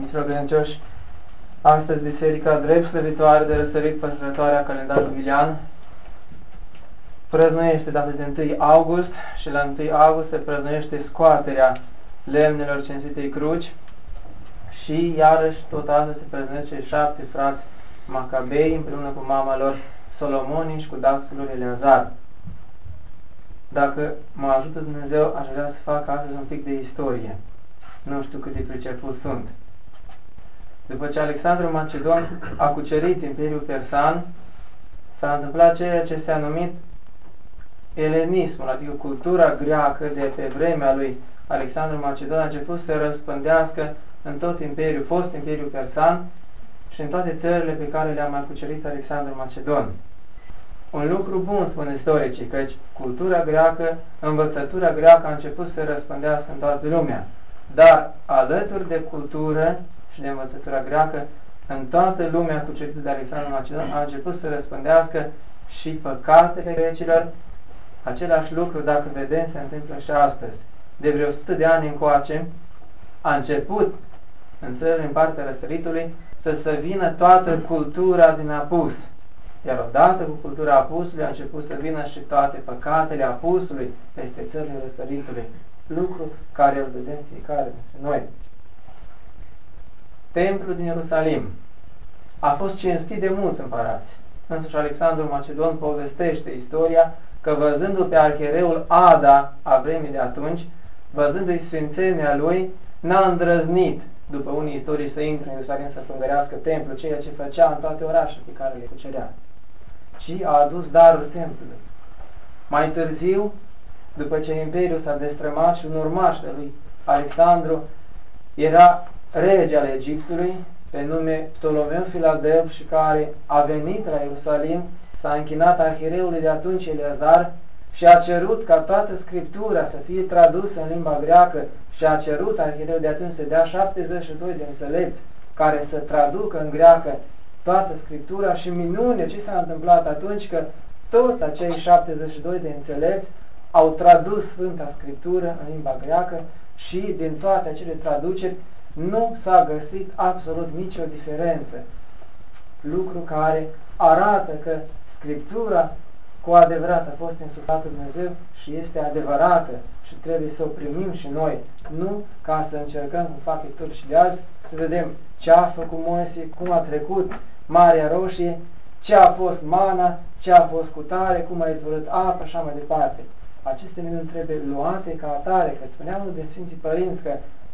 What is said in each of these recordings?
Miților credincioși, astăzi Biserica drept slăvitoare de răsărit păstrătoarea calendarului Ilian prăznuiește data de 1 august și la 1 august se prăznuiește scoaterea lemnelor cinstitei cruci și iarăși tot astăzi se prăznuiesc cei șapte frați Macabei împreună cu mama lor Solomoni și cu dascul lor Eleazar. Dacă mă ajută Dumnezeu, aș vrea să fac astăzi un pic de istorie. Nu știu cât de priceput sunt. După ce Alexandru Macedon a cucerit Imperiul Persan, s-a întâmplat ceea ce s-a numit elenismul, adică cultura greacă de pe vremea lui Alexandru Macedon a început să răspândească în tot Imperiul, fost Imperiul Persan și în toate țările pe care le-a mai cucerit Alexandru Macedon. Un lucru bun, spun istoricii, căci cultura greacă, învățătura greacă a început să răspândească în toată lumea. Dar alături de cultură și de învățătura greacă, în toată lumea cucerită de Alexandru Macedon a început să răspândească și păcatele grecilor. Același lucru, dacă vedem, se întâmplă și astăzi. De vreo 100 de ani încoace, a început în țările în partea răsăritului să se vină toată cultura din apus. Iar odată cu cultura apusului a început să vină și toate păcatele apusului peste țările răsăritului. Lucru care îl vedem fiecare dintre noi. Templul din Ierusalim a fost cinstit de mulți împărați. Însuși Alexandru Macedon povestește istoria că văzându-l pe arhereul Ada a vremii de atunci, văzându-i sfințenia lui, n-a îndrăznit, după unii istorii, să intre în Ierusalim să pângărească templul, ceea ce făcea în toate orașele pe care le cucerea, ci a adus darul templului. Mai târziu, după ce Imperiul s-a destrămat și un urmaș de lui Alexandru era rege al Egiptului, pe nume Ptolomeu Filadel și care a venit la Ierusalim, s-a închinat arhireului de atunci Eleazar și a cerut ca toată Scriptura să fie tradusă în limba greacă și a cerut arhireul de atunci să dea 72 de înțelepți care să traducă în greacă toată Scriptura și minune ce s-a întâmplat atunci că toți acei 72 de înțelepți au tradus Sfânta Scriptură în limba greacă și din toate acele traduceri nu s-a găsit absolut nicio diferență. Lucru care arată că Scriptura cu adevărat a fost insuflată Dumnezeu și este adevărată și trebuie să o primim și noi, nu ca să încercăm cu factori și de azi să vedem ce a făcut Moise, cum a trecut Marea Roșie, ce a fost mana, ce a fost cu tare, cum a izvorât apă, așa mai departe. Aceste minuni trebuie luate ca atare, că spuneam de Sfinții Părinți că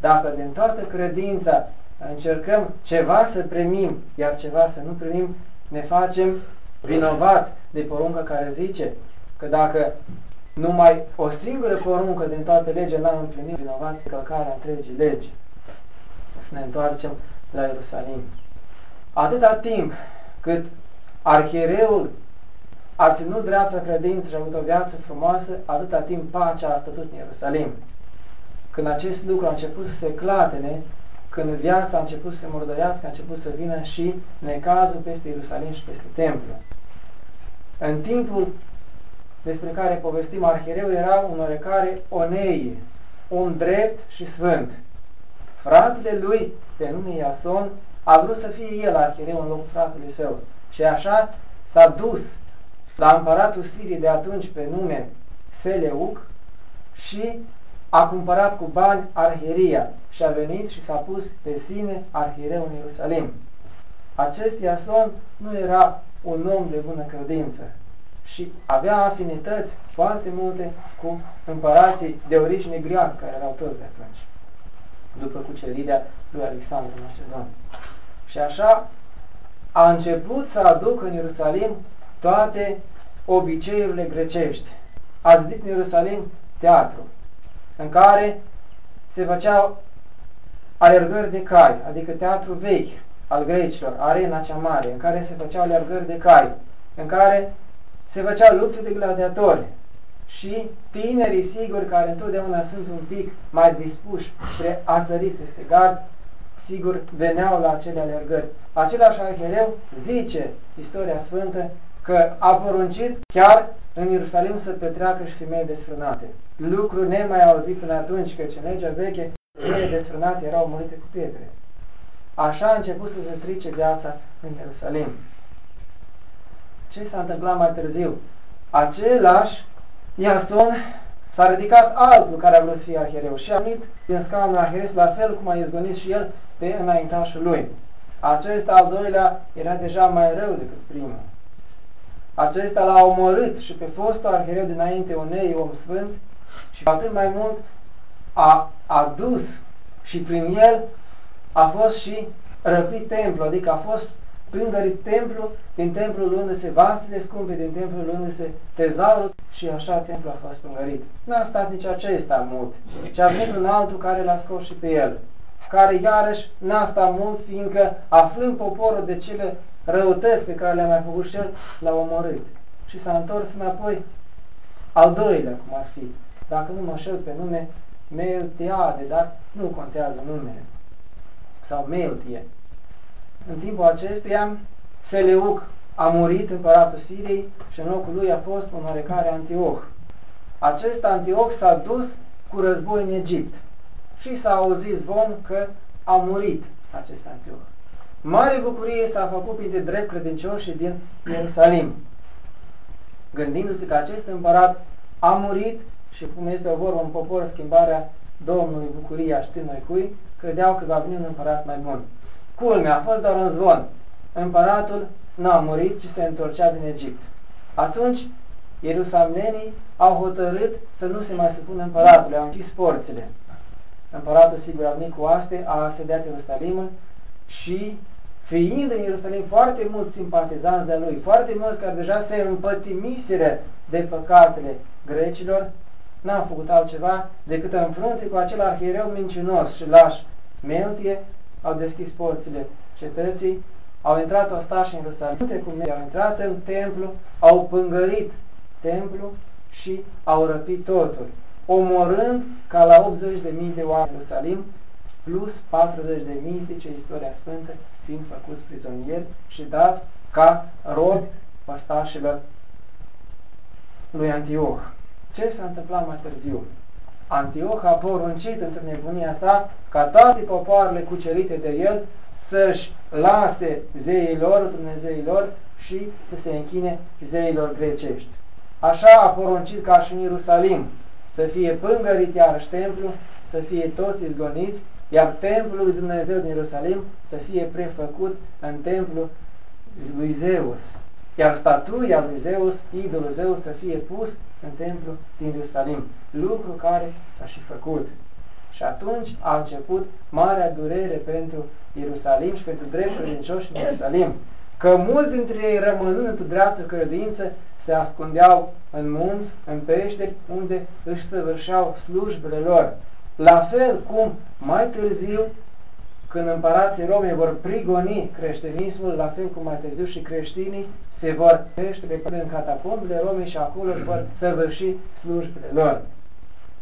dacă din toată credința încercăm ceva să primim, iar ceva să nu primim, ne facem vinovați de poruncă care zice că dacă numai o singură poruncă din toate legea n-am împlinit, vinovați călcarea întregii legi. Să ne întoarcem la Ierusalim. Atâta timp cât arhiereul a ținut dreapta credință și a avut o viață frumoasă, atâta timp pacea a stătut în Ierusalim. Când acest lucru a început să se clatene, când viața a început să se murdărească, a început să vină și necazul peste Ierusalim și peste templu. În timpul despre care povestim arhiereu era un oarecare Oneie, un drept și sfânt. Fratele lui, pe nume Iason, a vrut să fie el arhiereu în locul fratelui său. Și așa s-a dus la împăratul Siriei de atunci pe nume Seleuc și a cumpărat cu bani arhieria și a venit și s-a pus pe sine arhiereu în Ierusalim. Acest Iason nu era un om de bună credință și avea afinități foarte multe cu împărații de origine greacă care erau toți de atunci, după cucerirea lui Alexandru Macedon. Și așa a început să aducă în Ierusalim toate obiceiurile grecești. A zidit în Ierusalim teatru, în care se făceau alergări de cai, adică teatru vechi al grecilor, arena cea mare, în care se făceau alergări de cai, în care se făceau lupte de gladiatori și tinerii, sigur, care întotdeauna sunt un pic mai dispuși spre a sări peste gard, sigur, veneau la acele alergări. Același arhereu zice istoria sfântă că a poruncit chiar în Ierusalim să petreacă și femei desfrânate. Lucru nemai auzit până atunci, căci în legea veche, femeile desfrânate erau murite cu pietre. Așa a început să se trice viața în Ierusalim. Ce s-a întâmplat mai târziu? Același Iason s-a ridicat altul care a vrut să fie arhereu și a venit din scaunul arheres la fel cum a izgonit și el pe înaintașul lui. Acesta al doilea era deja mai rău decât primul. Acesta l-a omorât și pe fostul arhereu dinainte unei om sfânt și atât mai mult a adus și prin el a fost și răpit templu, adică a fost pângărit templu, din templu luându-se vasele scumpe, din templu luându-se tezaurul și așa templu a fost pângărit. N-a stat nici acesta mult, ci a venit un altul care l-a scos și pe el, care iarăși n-a stat mult, fiindcă aflând poporul de cele răutăți pe care le-a mai făcut și el, l-a omorât. Și s-a întors înapoi al doilea, cum ar fi. Dacă nu mă șel pe nume, Meltiade, dar nu contează numele. Sau Meltie. În timpul acestuia, Seleuc a murit împăratul Siriei și în locul lui a fost un oarecare Antioch. Acest Antioch s-a dus cu război în Egipt și s-a auzit zvon că a murit acest Antioch. Mare bucurie s-a făcut printre drept credincioși din Ierusalim, gândindu-se că acest împărat a murit și cum este o vorbă în popor, schimbarea Domnului bucuria știm noi cui, credeau că va veni un împărat mai bun. Culmea, a fost doar un zvon. Împăratul n-a murit, ci se întorcea din Egipt. Atunci, ierusalemenii au hotărât să nu se mai supună împăratului, au închis porțile. Împăratul, sigur, a venit cu aste, a asediat Ierusalimul și fiind în Ierusalim foarte mulți simpatizanți de lui, foarte mulți care deja se împătimiseră de păcatele grecilor, n-au făcut altceva decât în frunte cu acel arhiereu mincinos și laș Meltie, au deschis porțile cetății, au intrat ostași în Ierusalim, cum au intrat în templu, au pângărit templu și au răpit totul, omorând ca la 80.000 de oameni în Ierusalim, plus 40.000, zice istoria sfântă, fiind făcuți prizonieri și dați ca robi ostașilor lui Antioch. Ce s-a întâmplat mai târziu? Antioch a poruncit într nebunia sa ca toate popoarele cucerite de el să-și lase zeilor, Dumnezeilor și să se închine zeilor grecești. Așa a poruncit ca și în Ierusalim să fie pângărit iarăși templu, să fie toți izgoniți, iar templul lui Dumnezeu din Ierusalim să fie prefăcut în templul lui Zeus, iar statuia lui Zeus, idolul Zeus, să fie pus în templu din Ierusalim, lucru care s-a și făcut. Și atunci a început marea durere pentru Ierusalim și pentru drept credincioși în Ierusalim, că mulți dintre ei rămânând într-o dreaptă credință se ascundeau în munți, în peșteri, unde își săvârșeau slujbele lor. La fel cum mai târziu, când împărații Romei vor prigoni creștinismul, la fel cum mai târziu și creștinii se vor pește până în catacombele Romei și acolo își vor săvârși slujbele lor.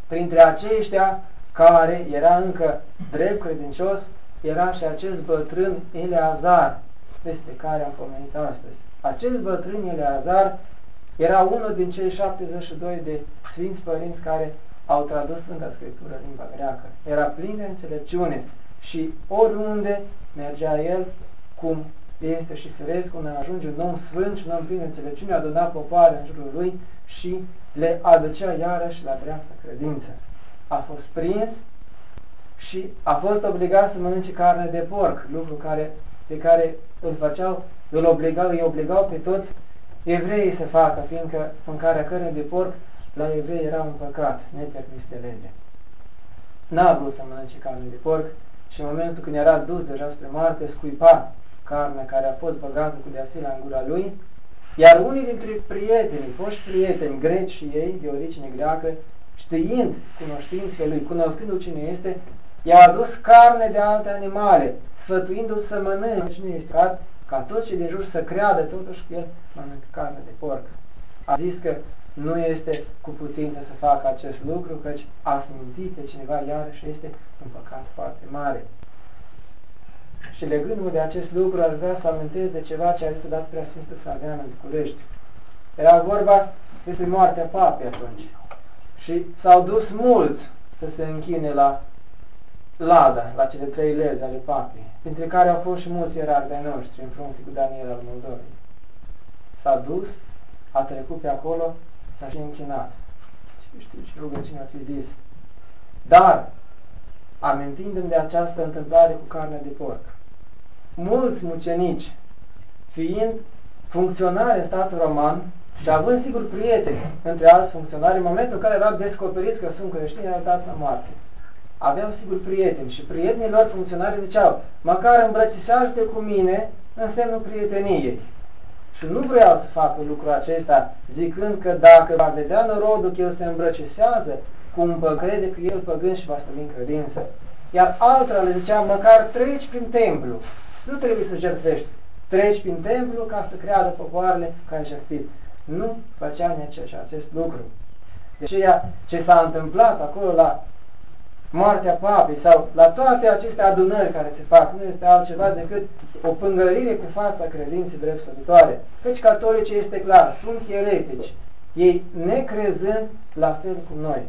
Printre aceștia care era încă drept credincios, era și acest bătrân Eleazar, despre care am pomenit astăzi. Acest bătrân Eleazar era unul din cei 72 de sfinți părinți care au tradus Sfânta Scriptură în limba greacă. Era plin de înțelepciune și oriunde mergea el, cum este și firesc, unde ajunge un om sfânt și un om plin de înțelepciune, aduna popoare în jurul lui și le aducea iarăși la dreaptă credință. A fost prins și a fost obligat să mănânce carne de porc, lucru care, pe care îl făceau, îl obligau, îi obligau pe toți evreii să facă, fiindcă mâncarea cărnii de porc la evrei era un păcat, nepermis de lege. N-a vrut să mănânce carne de porc și în momentul când era dus deja spre moarte, scuipa carnea care a fost băgată cu deasila în gura lui, iar unii dintre prietenii, foști prieteni greci și ei, de origine greacă, știind cunoștințele lui, cunoscându cine este, i-a adus carne de alte animale, sfătuindu-l să mănânce cine este ca toți cei din jur să creadă totuși că el mănâncă carne de porc. A zis că nu este cu putință să facă acest lucru, căci a smintit pe cineva iarăși este un păcat foarte mare. Și legându-mă de acest lucru, aș vrea să amintesc de ceva ce a zis dat prea Sfântul Flavian în București. Era vorba despre moartea papei atunci. Și s-au dus mulți să se închine la Lada, la cele trei lezi ale papei, dintre care au fost și mulți ierarhi de noștri, în frunte cu Daniel al Moldovei. S-a dus, a trecut pe acolo, s-a și închinat. Și știu ce rugăciune a fi zis. Dar, amintindu-mi de această întâmplare cu carnea de porc, mulți mucenici, fiind funcționari în statul roman și având sigur prieteni între alți funcționari, în momentul în care erau descoperiți că sunt creștini, erau dați la moarte. Aveau sigur prieteni și prietenii lor funcționari ziceau, măcar îmbrățișează cu mine în semnul prieteniei. Și nu vreau să facă lucrul acesta zicând că dacă va vedea norodul că el se îmbrăcișează, cum crede că el păgân și va stăvi în credință. Iar altora le zicea, măcar treci prin templu. Nu trebuie să jertfești. Treci prin templu ca să creadă popoarele care ai jertfit. Nu făcea nici acest lucru. De aceea, ce s-a întâmplat acolo la moartea papei sau la toate aceste adunări care se fac, nu este altceva decât o pângărire cu fața credinței drept sfătătoare. Căci catolicii este clar, sunt eretici. Ei necrezând la fel cum noi.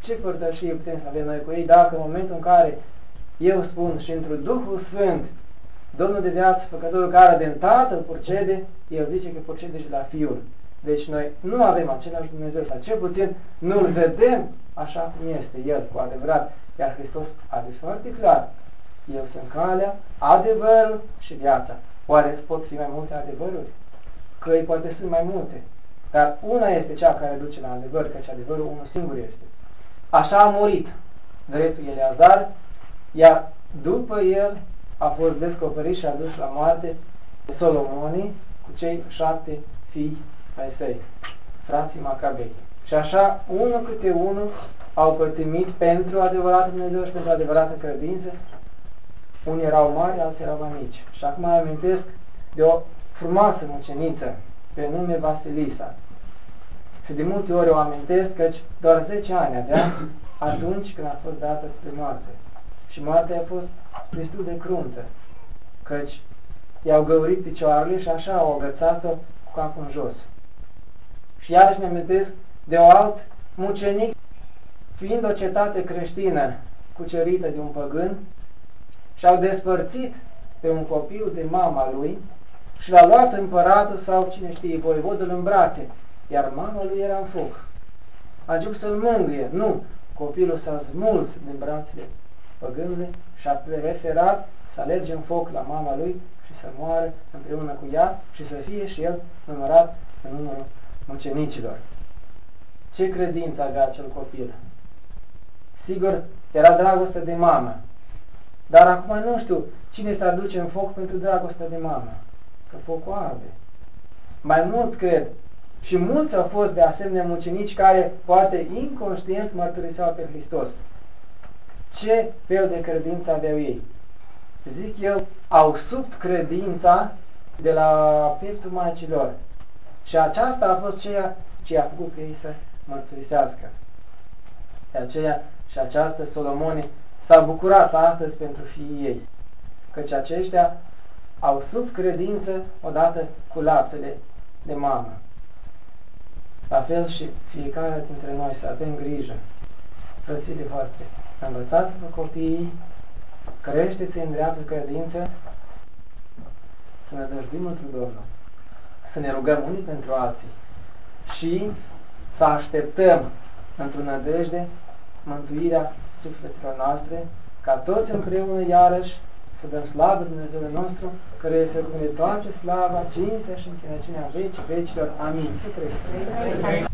Ce părtășie putem să avem noi cu ei dacă în momentul în care eu spun și într Duhul Sfânt, Domnul de viață, făcătorul care din Tatăl procede, el zice că procede și la Fiul. Deci noi nu avem același Dumnezeu, sau cel puțin nu-L vedem așa cum este El, cu adevărat. Iar Hristos a zis foarte clar, eu sunt calea, adevărul și viața. Oare pot fi mai multe adevăruri? Căi poate sunt mai multe, dar una este cea care duce la adevăr, căci adevărul unul singur este. Așa a murit dreptul Eleazar, iar după el a fost descoperit și adus la moarte Solomonii cu cei șapte fii ai săi, frații Macabei. Și așa, unul câte unul, au pătimit pentru adevărată Dumnezeu și pentru adevărată credință. Unii erau mari, alții erau mai mici. Și acum mai amintesc de o frumoasă muceniță pe nume Vasilisa. Și de multe ori o amintesc căci doar 10 ani avea atunci când a fost dată spre moarte. Și moartea a fost destul de cruntă, căci i-au găurit picioarele și așa au agățat-o cu capul în jos. Și iarăși mi amintesc de o alt mucenic, fiind o cetate creștină cucerită de un păgân, și-au despărțit pe un copil de mama lui și l-a luat împăratul sau cine știe, voivodul în brațe, iar mama lui era în foc. A început să-l mângâie. Nu, copilul s-a smuls din brațele păgânului și a preferat să alerge în foc la mama lui și să moară împreună cu ea și să fie și el numărat în numărul mucenicilor. Ce credință avea acel copil? Sigur, era dragoste de mamă. Dar acum nu știu cine se aduce în foc pentru dragostea de mamă. Că focul arde. Mai mult cred, și mulți au fost de asemenea mucenici care poate inconștient mărturiseau pe Hristos. Ce fel de credință aveau ei? Zic eu, au sub credința de la pieptul Maicilor. Și aceasta a fost ceea ce a făcut pe ei să mărturisească. De aceea și această Solomone s-a bucurat astăzi pentru fiii ei, căci aceștia au sub credință odată cu laptele de mamă. La fel și fiecare dintre noi să avem grijă, frățile voastre, învățați-vă copiii, creșteți în dreaptă credință, să ne dăjduim într Domnul să ne rugăm unii pentru alții și să așteptăm într-o nădejde mântuirea sufletelor noastre, ca toți împreună iarăși să dăm slavă Dumnezeului nostru, care este cu toată slava, cinstea și închinăciunea vecii vecilor. Amin. Să trăiesc!